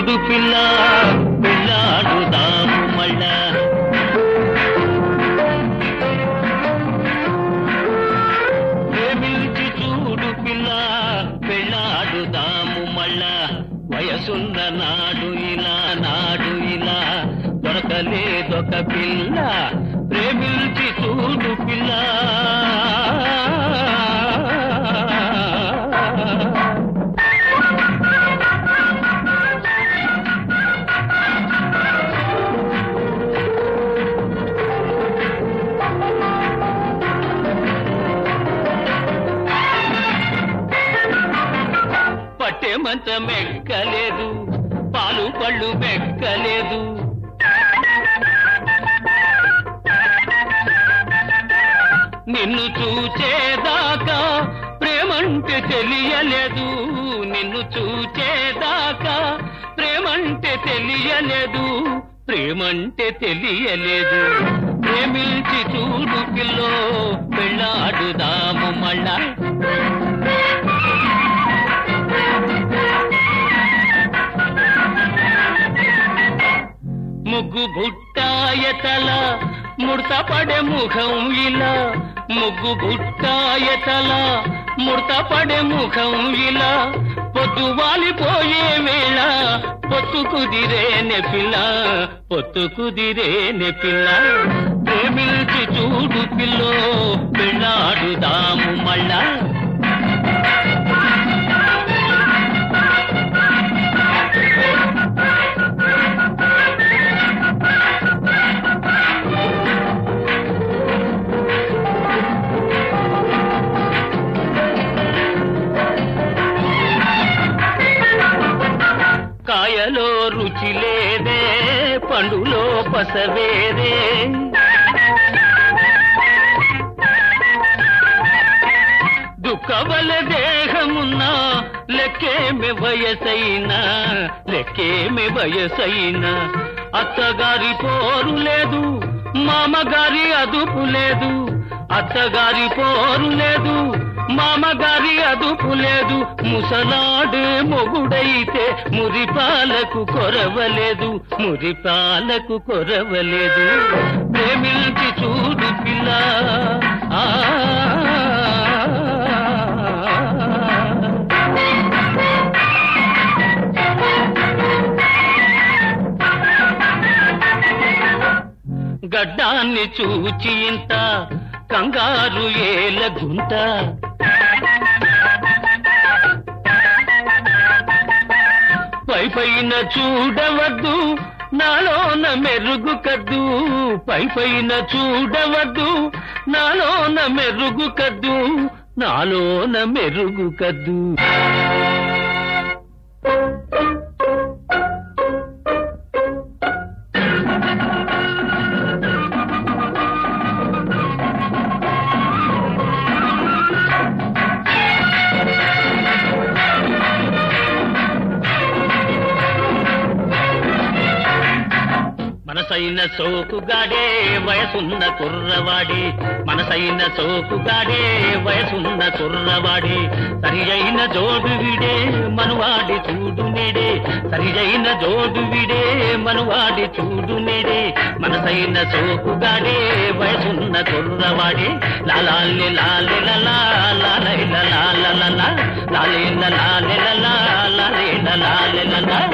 చూడు పిల్ల పిల్లాడుదాము మళ్ళా. ప్రేమించి చూడు పిల్ల పెళ్ళాడుదాము మళ్ళా. వయసున్న నాడు ఇలా నాడు ఇలా. దొరకలేదొక పిల్ల ప్రేమించి చూడు పిల్ల. మంచం ఎక్కలేదు పాలు పళ్ళు మెక్కలేదు. నిన్ను చూచేదాకా ప్రేమంటే తెలియలేదు నిన్ను చూచేదాకా ప్రేమంటే తెలియలేదు ప్రేమంటే తెలియలేదు. ప్రేమించి చూడు పిల్లో పెళ్ళాడుదాము మళ్ళా. ముగ్గు బుట్టాయతల ముడతపడే ముఖం ఇలా. ముగ్గు బుట్టాయతల ముడతపడే ముఖం ఇలా. పొద్దు వాలిపోయే వేళ పొత్తు కుదిరే నెపిల్ల పొత్తు కుదిరే నెపిల్ల ప్రేమించి చూడు పిల్లో పెళ్ళాడుదాము మళ్ళా. లేదే పండులో పసవేరే. దుఃఖవల దేహమున్నా లెక్కేమి వయసైనా లెక్కేమి వయసైనా. అత్తగారి పోరు లేదు మామగారి అదుపు లేదు. అత్తగారి పోరు లేదు మామగారి అదుపు లేదు ముసలాడే మొగుడైతే మురిపాలకు కొరవలేదు. మురిపాలకు కొరవలేదు. ప్రేమించి చూడు పిల్ల. ఆ. గడ్డాన్ని చూచి ఇంత కంగారు ఏల గుంట. పైన చూడవద్దు నాలోన మెరుగు కద్దు. పై పైన చూడవద్దు నాలోన మెరుగు కద్దు నాలోన మెరుగు కద్దు. మనసైన సోకుగాడే వయసున్న కుర్రవాడి. మనసైన సోకుగాడే వయసున్న కుర్రవాడి. సరియైన జోడు విడే మనువాడి చూడు నేడే. సరియైన జోడు విడే మనువాడి చూడు నేడే. మనసైన సోకుగాడే వయసున్న కుర్రవాడి. లాలాలి లాలి లలా లాలైల లాల లాలి లాలి లలా లాలే లాలి లలా